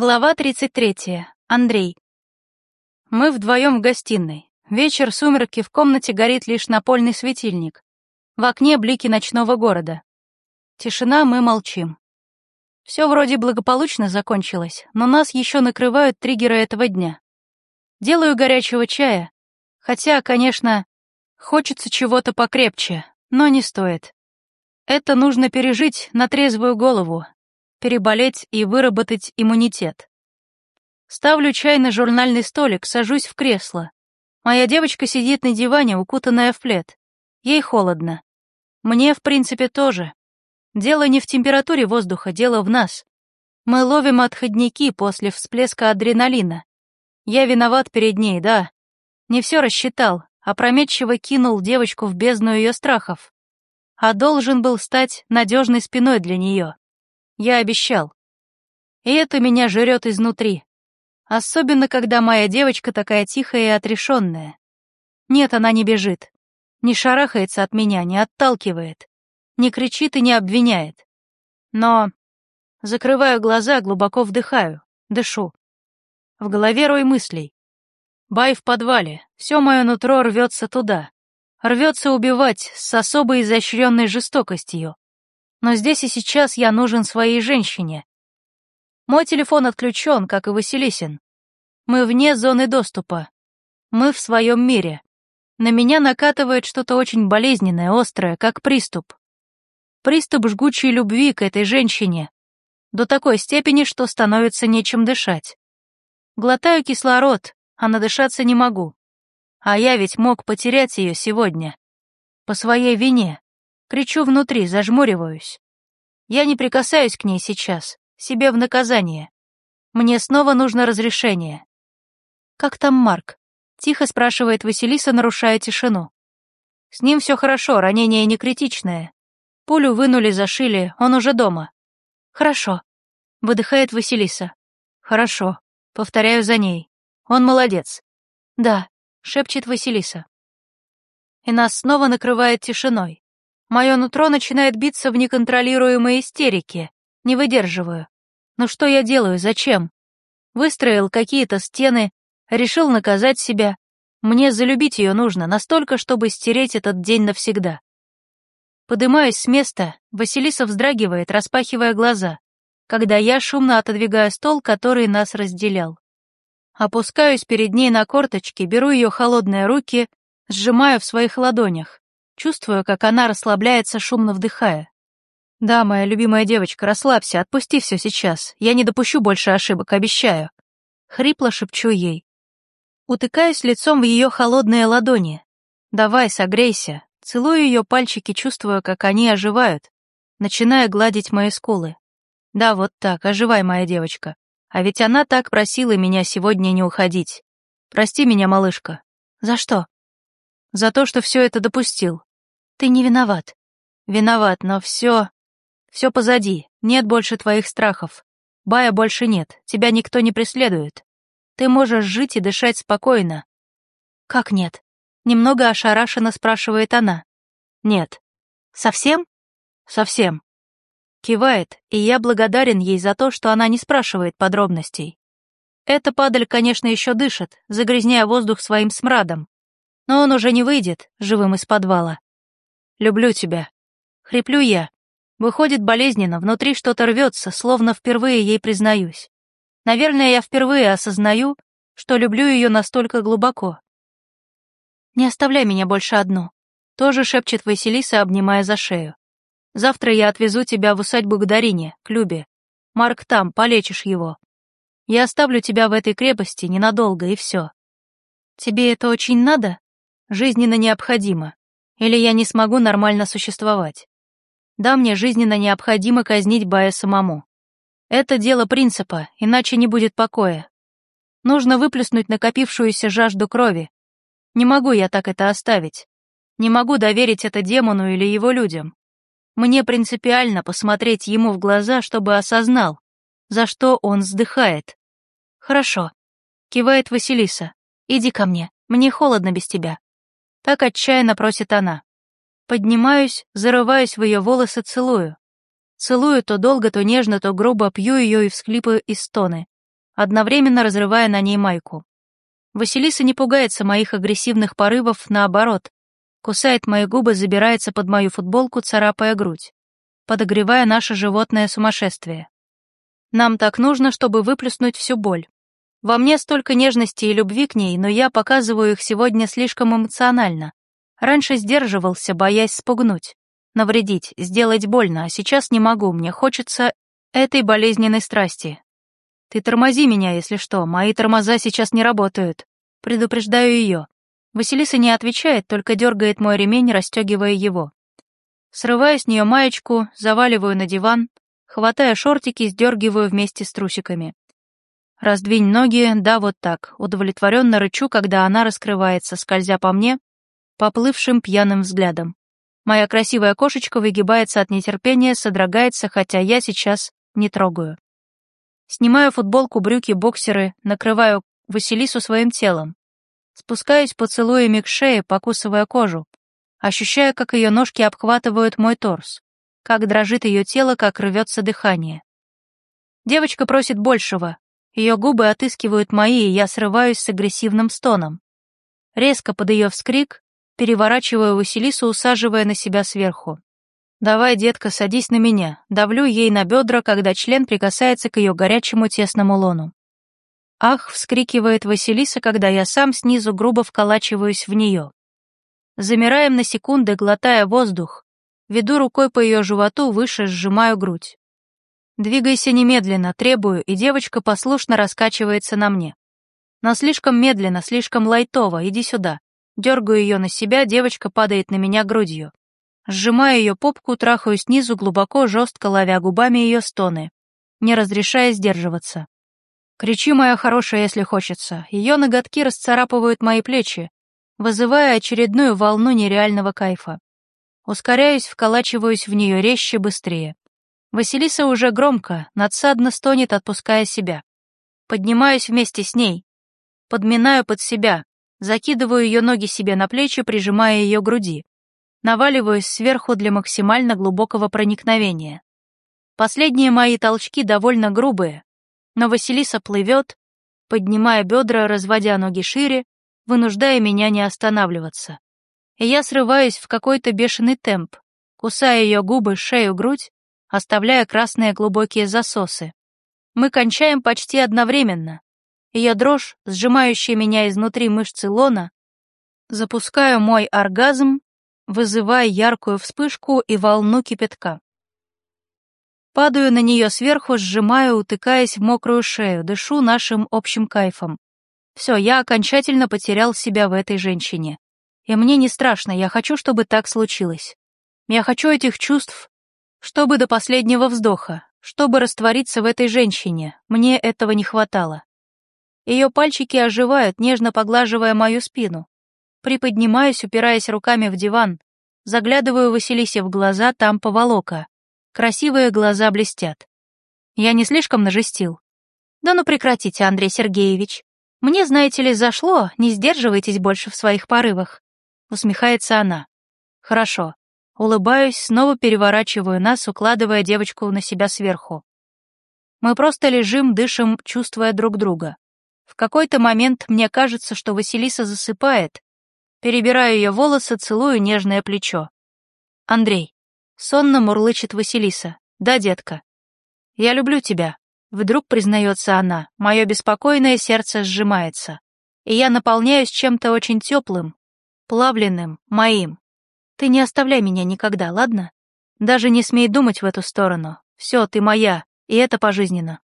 Глава 33. Андрей. Мы вдвоем в гостиной. Вечер, сумерки, в комнате горит лишь напольный светильник. В окне блики ночного города. Тишина, мы молчим. Все вроде благополучно закончилось, но нас еще накрывают триггеры этого дня. Делаю горячего чая, хотя, конечно, хочется чего-то покрепче, но не стоит. Это нужно пережить на трезвую голову, переболеть и выработать иммунитет. Ставлю чай на журнальный столик, сажусь в кресло. Моя девочка сидит на диване, укутанная в плед. Ей холодно. Мне, в принципе, тоже. Дело не в температуре воздуха, дело в нас. Мы ловим отходники после всплеска адреналина. Я виноват перед ней, да. Не все рассчитал, опрометчиво кинул девочку в бездну ее страхов. А должен был стать надежной спиной для нее. Я обещал. И это меня жрет изнутри. Особенно, когда моя девочка такая тихая и отрешенная. Нет, она не бежит. Не шарахается от меня, не отталкивает. Не кричит и не обвиняет. Но... Закрываю глаза, глубоко вдыхаю, дышу. В голове рой мыслей. Бай в подвале, все мое нутро рвется туда. Рвется убивать с особой изощренной жестокостью но здесь и сейчас я нужен своей женщине. Мой телефон отключен, как и Василисин. Мы вне зоны доступа. Мы в своем мире. На меня накатывает что-то очень болезненное, острое, как приступ. Приступ жгучей любви к этой женщине. До такой степени, что становится нечем дышать. Глотаю кислород, а надышаться не могу. А я ведь мог потерять ее сегодня. По своей вине. Кричу внутри, зажмуриваюсь. Я не прикасаюсь к ней сейчас, себе в наказание. Мне снова нужно разрешение. «Как там Марк?» — тихо спрашивает Василиса, нарушая тишину. «С ним все хорошо, ранение не критичное. Пулю вынули, зашили, он уже дома». «Хорошо», — выдыхает Василиса. «Хорошо», — повторяю за ней. «Он молодец». «Да», — шепчет Василиса. И нас снова накрывает тишиной. Мое нутро начинает биться в неконтролируемой истерике. Не выдерживаю. Ну что я делаю, зачем? Выстроил какие-то стены, решил наказать себя. Мне залюбить ее нужно настолько, чтобы стереть этот день навсегда. Подымаюсь с места, Василиса вздрагивает, распахивая глаза, когда я шумно отодвигаю стол, который нас разделял. Опускаюсь перед ней на корточки, беру ее холодные руки, сжимаю в своих ладонях. Чувствую, как она расслабляется, шумно вдыхая. «Да, моя любимая девочка, расслабься, отпусти все сейчас. Я не допущу больше ошибок, обещаю». Хрипло шепчу ей. Утыкаюсь лицом в ее холодные ладони. «Давай, согрейся». Целую ее пальчики, чувствуя, как они оживают, начиная гладить мои скулы. «Да, вот так, оживай, моя девочка. А ведь она так просила меня сегодня не уходить. Прости меня, малышка». «За что?» «За то, что все это допустил. Ты не виноват. Виноват, но все... Все позади, нет больше твоих страхов. Бая больше нет, тебя никто не преследует. Ты можешь жить и дышать спокойно. Как нет? Немного ошарашенно спрашивает она. Нет. Совсем? Совсем. Кивает, и я благодарен ей за то, что она не спрашивает подробностей. Эта падаль, конечно, еще дышит, загрязняя воздух своим смрадом. Но он уже не выйдет живым из подвала. Люблю тебя. Хриплю я. Выходит болезненно, внутри что-то рвется, словно впервые ей признаюсь. Наверное, я впервые осознаю, что люблю ее настолько глубоко. «Не оставляй меня больше одну», — тоже шепчет Василиса, обнимая за шею. «Завтра я отвезу тебя в усадьбу к Дарине, к Любе. Марк там, полечишь его. Я оставлю тебя в этой крепости ненадолго, и все. Тебе это очень надо? Жизненно необходимо или я не смогу нормально существовать. Да, мне жизненно необходимо казнить Бая самому. Это дело принципа, иначе не будет покоя. Нужно выплеснуть накопившуюся жажду крови. Не могу я так это оставить. Не могу доверить это демону или его людям. Мне принципиально посмотреть ему в глаза, чтобы осознал, за что он вздыхает. «Хорошо», — кивает Василиса. «Иди ко мне, мне холодно без тебя». Так отчаянно просит она. Поднимаюсь, зарываюсь в ее волосы, целую. Целую то долго, то нежно, то грубо, пью ее и всхлипаю из стоны. одновременно разрывая на ней майку. Василиса не пугается моих агрессивных порывов, наоборот. Кусает мои губы, забирается под мою футболку, царапая грудь, подогревая наше животное сумасшествие. Нам так нужно, чтобы выплеснуть всю боль. Во мне столько нежности и любви к ней, но я показываю их сегодня слишком эмоционально. Раньше сдерживался, боясь спугнуть, навредить, сделать больно, а сейчас не могу, мне хочется этой болезненной страсти. Ты тормози меня, если что, мои тормоза сейчас не работают. Предупреждаю ее. Василиса не отвечает, только дергает мой ремень, расстегивая его. Срываю с нее маечку, заваливаю на диван, хватая шортики, сдергиваю вместе с трусиками. Раздвинь ноги, да, вот так. Удовлетворенно рычу, когда она раскрывается, скользя по мне, поплывшим пьяным взглядом. Моя красивая кошечка выгибается от нетерпения, содрогается, хотя я сейчас не трогаю. Снимаю футболку, брюки, боксеры, накрываю Василису своим телом. Спускаюсь поцелуями к шее, покусывая кожу. Ощущаю, как ее ножки обхватывают мой торс, как дрожит ее тело, как рвется дыхание. Девочка просит большего, ее губы отыскивают мои, и я срываюсь с агрессивным стоном. Резко под ее вскрик переворачиваю Василису, усаживая на себя сверху. «Давай, детка, садись на меня», давлю ей на бедра, когда член прикасается к ее горячему тесному лону. «Ах!» — вскрикивает Василиса, когда я сам снизу грубо вколачиваюсь в нее. Замираем на секунды, глотая воздух. Веду рукой по ее животу, выше сжимаю грудь. Двигайся немедленно, требую, и девочка послушно раскачивается на мне. Но слишком медленно, слишком лайтово, иди сюда. Дергаю ее на себя, девочка падает на меня грудью. Сжимаю ее попку, трахаю снизу, глубоко, жестко ловя губами ее стоны, не разрешая сдерживаться. Кричи, моя хорошая, если хочется. Ее ноготки расцарапывают мои плечи, вызывая очередную волну нереального кайфа. Ускоряюсь, вколачиваюсь в нее резче, быстрее. Василиса уже громко, надсадно стонет, отпуская себя. Поднимаюсь вместе с ней. Подминаю под себя, закидываю ее ноги себе на плечи, прижимая ее груди. Наваливаюсь сверху для максимально глубокого проникновения. Последние мои толчки довольно грубые, но Василиса плывет, поднимая бедра, разводя ноги шире, вынуждая меня не останавливаться. И я срываюсь в какой-то бешеный темп, кусая ее губы, шею, грудь, оставляя красные глубокие засосы. Мы кончаем почти одновременно. Ее дрожь, сжимающая меня изнутри мышцы лона, запускаю мой оргазм, вызывая яркую вспышку и волну кипятка. Падаю на нее сверху, сжимаю, утыкаясь в мокрую шею, дышу нашим общим кайфом. Все, я окончательно потерял себя в этой женщине. И мне не страшно, я хочу, чтобы так случилось. Я хочу этих чувств, чтобы до последнего вздоха, чтобы раствориться в этой женщине, мне этого не хватало. Ее пальчики оживают, нежно поглаживая мою спину. Приподнимаюсь, упираясь руками в диван, заглядываю Василисе в глаза, там поволока. Красивые глаза блестят. Я не слишком нажестил. Да ну прекратите, Андрей Сергеевич. Мне, знаете ли, зашло, не сдерживайтесь больше в своих порывах. Усмехается она. Хорошо. Улыбаюсь, снова переворачиваю нас, укладывая девочку на себя сверху. Мы просто лежим, дышим, чувствуя друг друга. В какой-то момент мне кажется, что Василиса засыпает. Перебираю ее волосы, целую нежное плечо. «Андрей», — сонно мурлычет Василиса. «Да, детка». «Я люблю тебя», — вдруг признается она. Мое беспокойное сердце сжимается. И я наполняюсь чем-то очень теплым, плавленным, моим. Ты не оставляй меня никогда, ладно? Даже не смей думать в эту сторону. Все, ты моя, и это пожизненно.